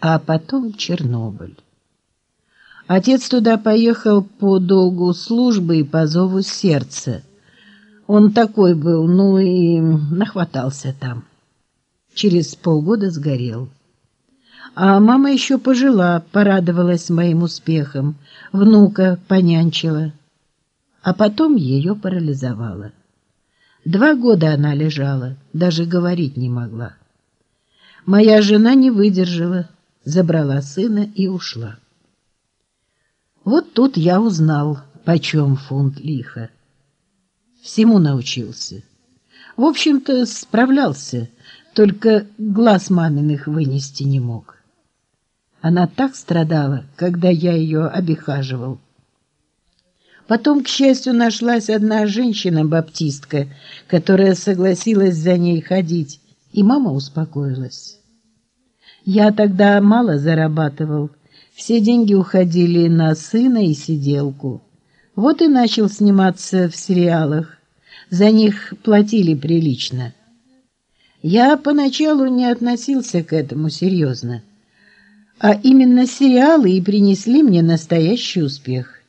а потом Чернобыль. Отец туда поехал по долгу службы и по зову сердца. Он такой был, ну и нахватался там. Через полгода сгорел. А мама еще пожила, порадовалась моим успехам, внука понянчила. А потом ее парализовало. Два года она лежала, даже говорить не могла. Моя жена не выдержала, забрала сына и ушла. Вот тут я узнал, почем фунт лиха. Всему научился. В общем-то, справлялся, только глаз маминых вынести не мог. Она так страдала, когда я ее обихаживал. Потом, к счастью, нашлась одна женщина-баптистка, которая согласилась за ней ходить, и мама успокоилась. Я тогда мало зарабатывал, все деньги уходили на сына и сиделку. Вот и начал сниматься в сериалах. За них платили прилично. Я поначалу не относился к этому серьезно. А именно сериалы и принесли мне настоящий успех.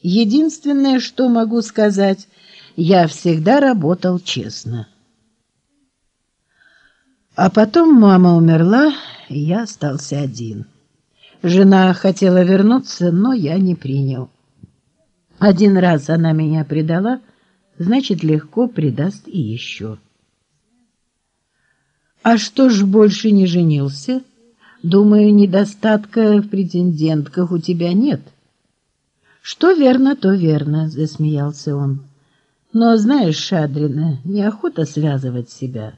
Единственное, что могу сказать, я всегда работал честно. А потом мама умерла, и я остался один. Жена хотела вернуться, но я не принял. Один раз она меня предала, значит, легко предаст и еще. А что ж больше не женился? Думаю, недостатка в претендентках у тебя нет. Что верно, то верно, засмеялся он. Но знаешь, Шадрина, неохота связывать себя.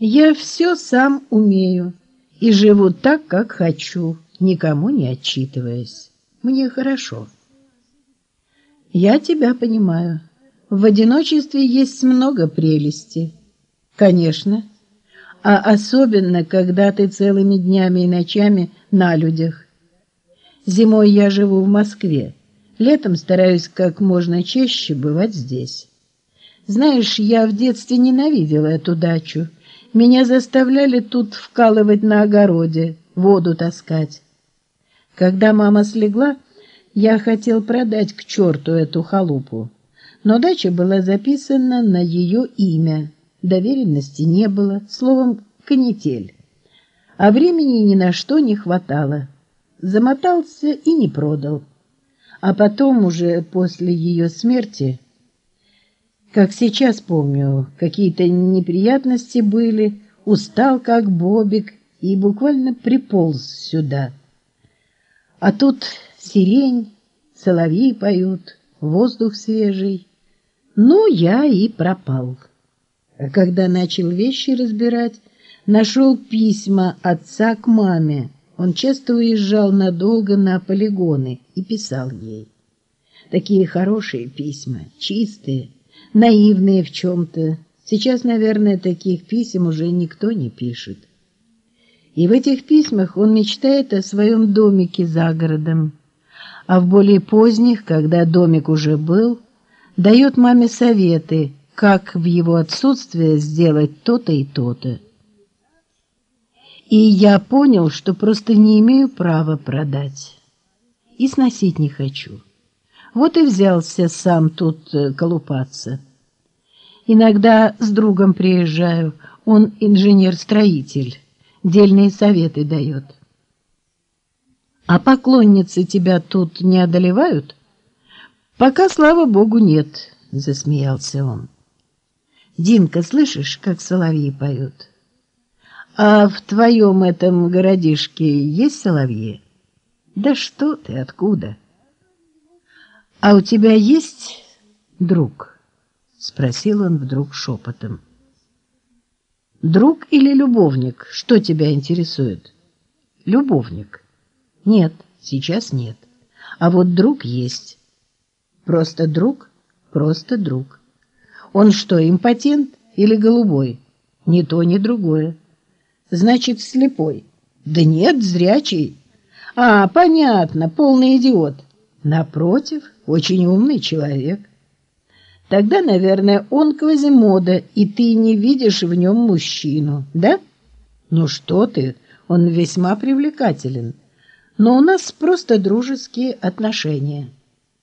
Я все сам умею и живу так, как хочу, никому не отчитываясь. Мне хорошо. Я тебя понимаю. В одиночестве есть много прелести. Конечно. А особенно, когда ты целыми днями и ночами на людях. Зимой я живу в Москве. Летом стараюсь как можно чаще бывать здесь. Знаешь, я в детстве ненавидела эту дачу. Меня заставляли тут вкалывать на огороде, воду таскать. Когда мама слегла, я хотел продать к черту эту халупу. Но дача была записана на ее имя. Доверенности не было, словом, канитель. А времени ни на что не хватало. Замотался и не продал. А потом уже после ее смерти, как сейчас помню, какие-то неприятности были, устал как бобик и буквально приполз сюда. А тут сирень, соловьи поют, воздух свежий. Ну, я и пропал. А когда начал вещи разбирать, нашел письма отца к маме, он часто уезжал надолго на полигоны и писал ей. Такие хорошие письма, чистые, наивные в чем-то. Сейчас, наверное, таких писем уже никто не пишет. И в этих письмах он мечтает о своем домике за городом, а в более поздних, когда домик уже был, дает маме советы, как в его отсутствие сделать то-то и то-то и я понял, что просто не имею права продать. И сносить не хочу. Вот и взялся сам тут э, колупаться. Иногда с другом приезжаю, он инженер-строитель, дельные советы дает. А поклонницы тебя тут не одолевают? Пока, слава богу, нет, засмеялся он. Динка, слышишь, как соловьи поют? А в твоем этом городишке есть соловьи? Да что ты, откуда? А у тебя есть друг? Спросил он вдруг шепотом. Друг или любовник? Что тебя интересует? Любовник. Нет, сейчас нет. А вот друг есть. Просто друг? Просто друг. Он что, импотент или голубой? Ни то, ни другое. Значит, слепой. Да нет, зрячий. А, понятно, полный идиот. Напротив, очень умный человек. Тогда, наверное, он Квазимода, и ты не видишь в нем мужчину, да? Ну что ты, Он весьма привлекателен, но у нас просто дружеские отношения.